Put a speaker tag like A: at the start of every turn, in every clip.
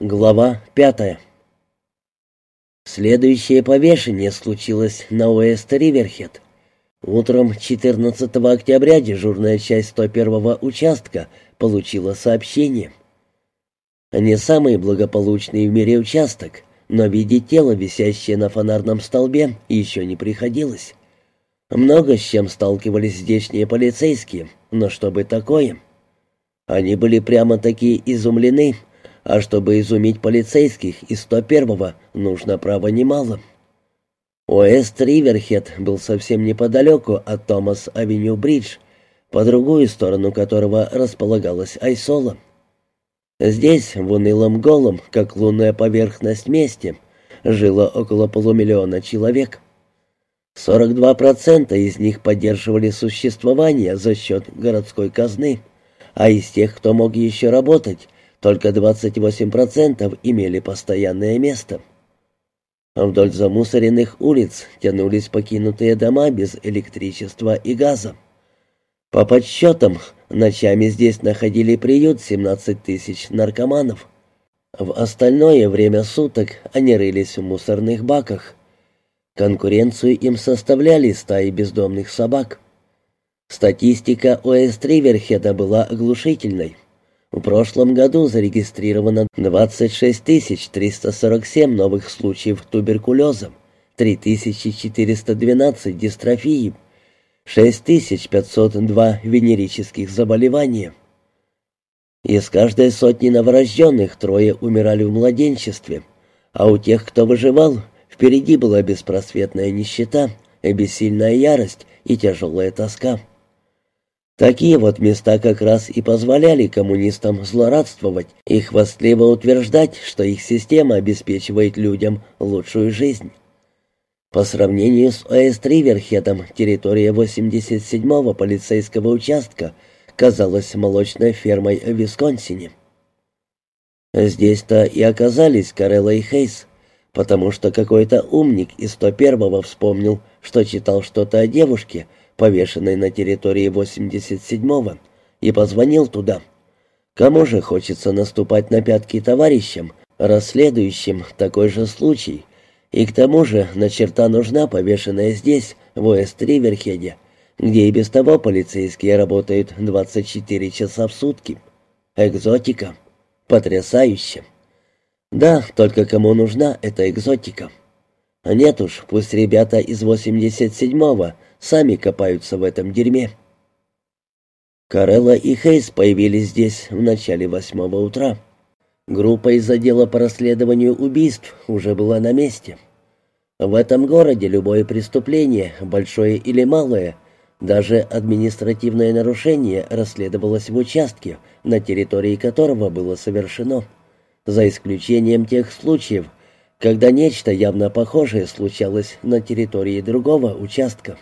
A: Глава пятая Следующее повешение случилось на Уэст-Риверхед. Утром 14 октября дежурная часть 101-го участка получила сообщение. Не самый благополучный в мире участок, но видеть тело, висящее на фонарном столбе, еще не приходилось. Много с чем сталкивались здешние полицейские, но чтобы такое... Они были прямо-таки изумлены, а чтобы изумить полицейских из 101-го, нужно, право, немало. Уэст Риверхед был совсем неподалеку от Томас-Авеню-Бридж, по другую сторону которого располагалась Айсола. Здесь, в унылом голом, как лунная поверхность месте, жило около полумиллиона человек. 42% из них поддерживали существование за счет городской казны, а из тех, кто мог еще работать, только 28% имели постоянное место. Вдоль замусоренных улиц тянулись покинутые дома без электричества и газа. По подсчетам, ночами здесь находили приют 17 тысяч наркоманов. В остальное время суток они рылись в мусорных баках. Конкуренцию им составляли стаи бездомных собак. Статистика Уэст-Риверхеда была оглушительной. В прошлом году зарегистрировано 26 347 новых случаев туберкулеза, 3412 дистрофии, 6502 венерических заболевания. Из каждой сотни новорожденных трое умирали в младенчестве, а у тех, кто выживал, впереди была беспросветная нищета, бессильная ярость и тяжелая тоска. Такие вот места как раз и позволяли коммунистам злорадствовать и хвастливо утверждать, что их система обеспечивает людям лучшую жизнь. По сравнению с Оэст-Риверхедом, территория 87-го полицейского участка казалась молочной фермой в Висконсине. Здесь-то и оказались Карелла и Хейс, потому что какой-то умник из 101-го вспомнил, что читал что-то о девушке, повешенной на территории 87-го, и позвонил туда. Кому же хочется наступать на пятки товарищам, расследующим такой же случай, и к тому же на черта нужна повешенная здесь, в Уэст-Риверхеде, где и без того полицейские работают 24 часа в сутки. Экзотика. Потрясающе. Да, только кому нужна эта экзотика? Нет уж, пусть ребята из 87-го сами копаются в этом дерьме. Карелла и Хейс появились здесь в начале восьмого утра. Группа из отдела по расследованию убийств уже была на месте. В этом городе любое преступление, большое или малое, даже административное нарушение расследовалось в участке, на территории которого было совершено, за исключением тех случаев, когда нечто явно похожее случалось на территории другого участка.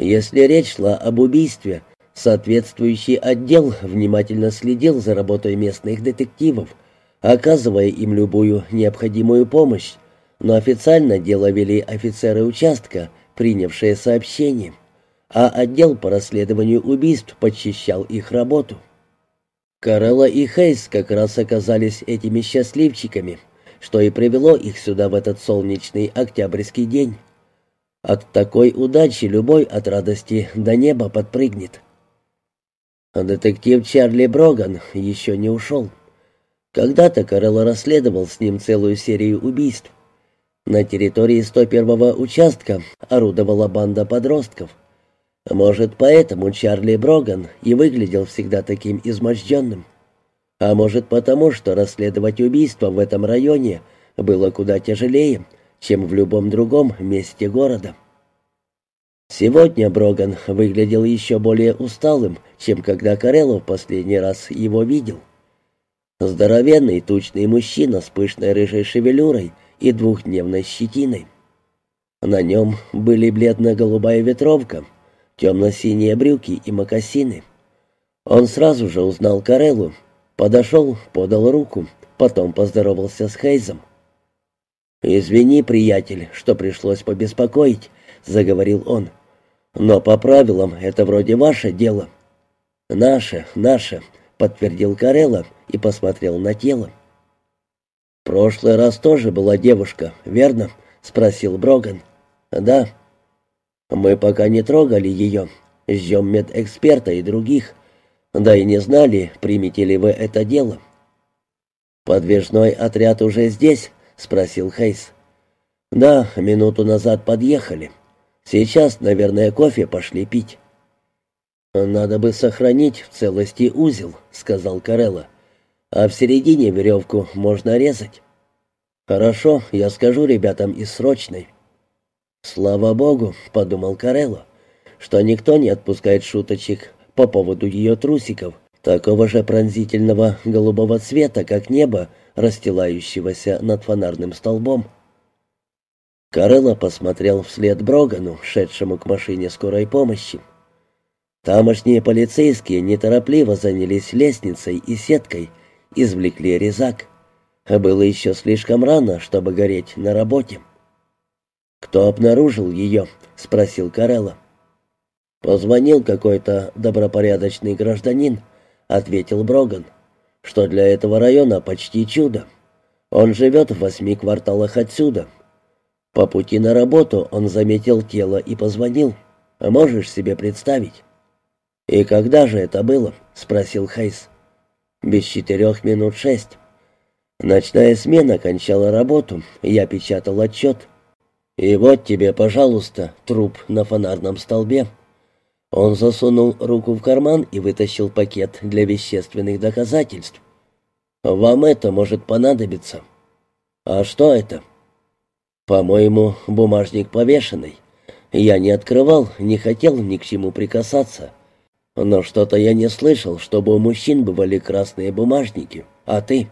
A: Если речь шла об убийстве, соответствующий отдел внимательно следил за работой местных детективов, оказывая им любую необходимую помощь, но официально дело вели офицеры участка, принявшие сообщение, а отдел по расследованию убийств подчищал их работу. Карелла и Хейс как раз оказались этими счастливчиками, что и привело их сюда в этот солнечный октябрьский день. От такой удачи любой от радости до неба подпрыгнет. А детектив Чарли Броган еще не ушел. Когда-то Карелло расследовал с ним целую серию убийств. На территории 101-го участка орудовала банда подростков. Может, поэтому Чарли Броган и выглядел всегда таким изможденным. А может, потому что расследовать убийство в этом районе было куда тяжелее — чем в любом другом месте города. Сегодня Броган выглядел еще более усталым, чем когда Карелло в последний раз его видел. Здоровенный, тучный мужчина с пышной рыжей шевелюрой и двухдневной щетиной. На нем были бледно-голубая ветровка, темно-синие брюки и мокасины. Он сразу же узнал Кареллу, подошел, подал руку, потом поздоровался с Хейзом. «Извини, приятель, что пришлось побеспокоить», — заговорил он. «Но по правилам это вроде ваше дело». «Наше, наше», — подтвердил Карелла и посмотрел на тело. прошлый раз тоже была девушка, верно?» — спросил Броган. «Да». «Мы пока не трогали ее. Ждем медэксперта и других. Да и не знали, примете ли вы это дело». «Подвижной отряд уже здесь?» — спросил Хейс. «Да, минуту назад подъехали. Сейчас, наверное, кофе пошли пить». «Надо бы сохранить в целости узел», — сказал Карелла. «А в середине веревку можно резать». «Хорошо, я скажу ребятам из срочной». «Слава богу», — подумал Карелло, — «что никто не отпускает шуточек по поводу ее трусиков, такого же пронзительного голубого цвета, как небо, расстилающегося над фонарным столбом». Карелло посмотрел вслед Брогану, шедшему к машине скорой помощи. Тамошние полицейские неторопливо занялись лестницей и сеткой, извлекли резак. Было еще слишком рано, чтобы гореть на работе. «Кто обнаружил ее?» — спросил Карелла. «Позвонил какой-то добропорядочный гражданин», — ответил Броган, — «что для этого района почти чудо. Он живет в восьми кварталах отсюда. По пути на работу он заметил тело и позвонил. Можешь себе представить?» «И когда же это было?» — спросил Хейс. «Без четырех минут шесть. Ночная смена кончала работу, я печатал отчет. И вот тебе, пожалуйста, труп на фонарном столбе». Он засунул руку в карман и вытащил пакет для вещественных доказательств. «Вам это может понадобиться». «А что это?» «По-моему, бумажник повешенный. Я не открывал, не хотел ни к чему прикасаться. Но что-то я не слышал, чтобы у мужчин бывали красные бумажники. А ты?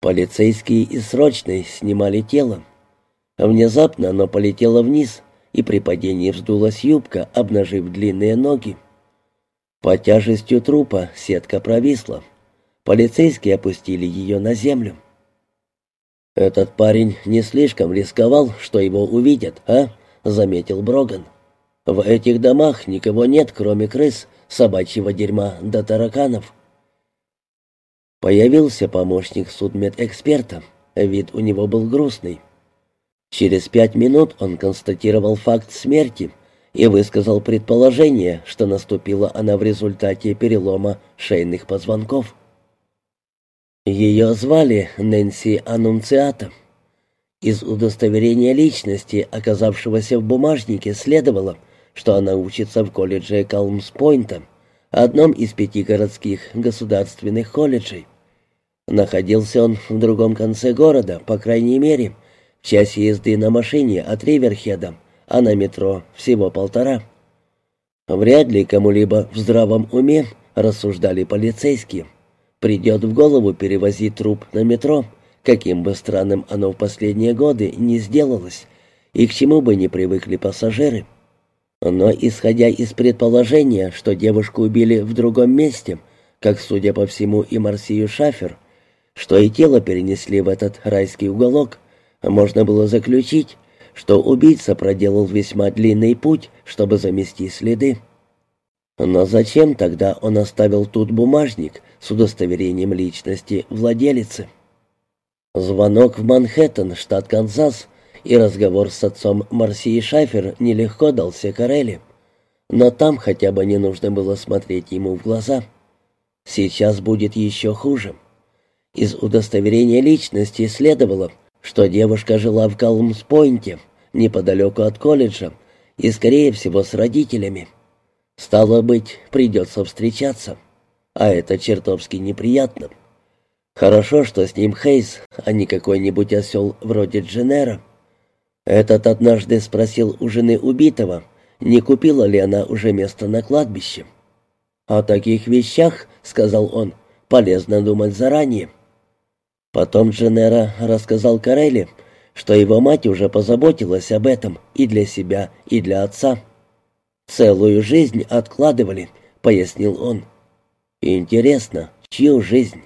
A: Полицейские и срочные снимали тело. Внезапно оно полетело вниз, и при падении вздулась юбка, обнажив длинные ноги. Под тяжестью трупа сетка провисла. Полицейские опустили ее на землю. «Этот парень не слишком рисковал, что его увидят, а?» — заметил Броган. В этих домах никого нет, кроме крыс, собачьего дерьма да тараканов. Появился помощник судмедэксперта. Вид у него был грустный. Через пять минут он констатировал факт смерти и высказал предположение, что наступила она в результате перелома шейных позвонков. Ее звали Нэнси Аннунциата. Из удостоверения личности, оказавшегося в бумажнике, следовало, что она учится в колледже Калмспойнта, одном из пяти городских государственных колледжей. Находился он в другом конце города, по крайней мере, в часе езды на машине от Риверхеда, а на метро всего полтора. Вряд ли кому-либо в здравом уме, рассуждали полицейские, придет в голову перевозить труп на метро, каким бы странным оно в последние годы не сделалось, и к чему бы не привыкли пассажиры. Но, исходя из предположения, что девушку убили в другом месте, как, судя по всему, и Марсию Шафер, что и тело перенесли в этот райский уголок, можно было заключить, что убийца проделал весьма длинный путь, чтобы замести следы. Но зачем тогда он оставил тут бумажник с удостоверением личности владелицы? Звонок в Манхэттен, штат Канзас, и разговор с отцом Марсии Шафер нелегко дался Карелли. Но там хотя бы не нужно было смотреть ему в глаза. Сейчас будет еще хуже. Из удостоверения личности следовало, что девушка жила в Калмспойнте, неподалеку от колледжа, и, скорее всего, с родителями. Стало быть, придется встречаться. А это чертовски неприятно. Хорошо, что с ним Хейс, а не какой-нибудь осел вроде Дженера. Этот однажды спросил у жены убитого, не купила ли она уже место на кладбище. «О таких вещах, — сказал он, — полезно думать заранее». Потом Дженера рассказал Карелли, что его мать уже позаботилась об этом и для себя, и для отца. «Целую жизнь откладывали», — пояснил он. «Интересно, чью жизнь?»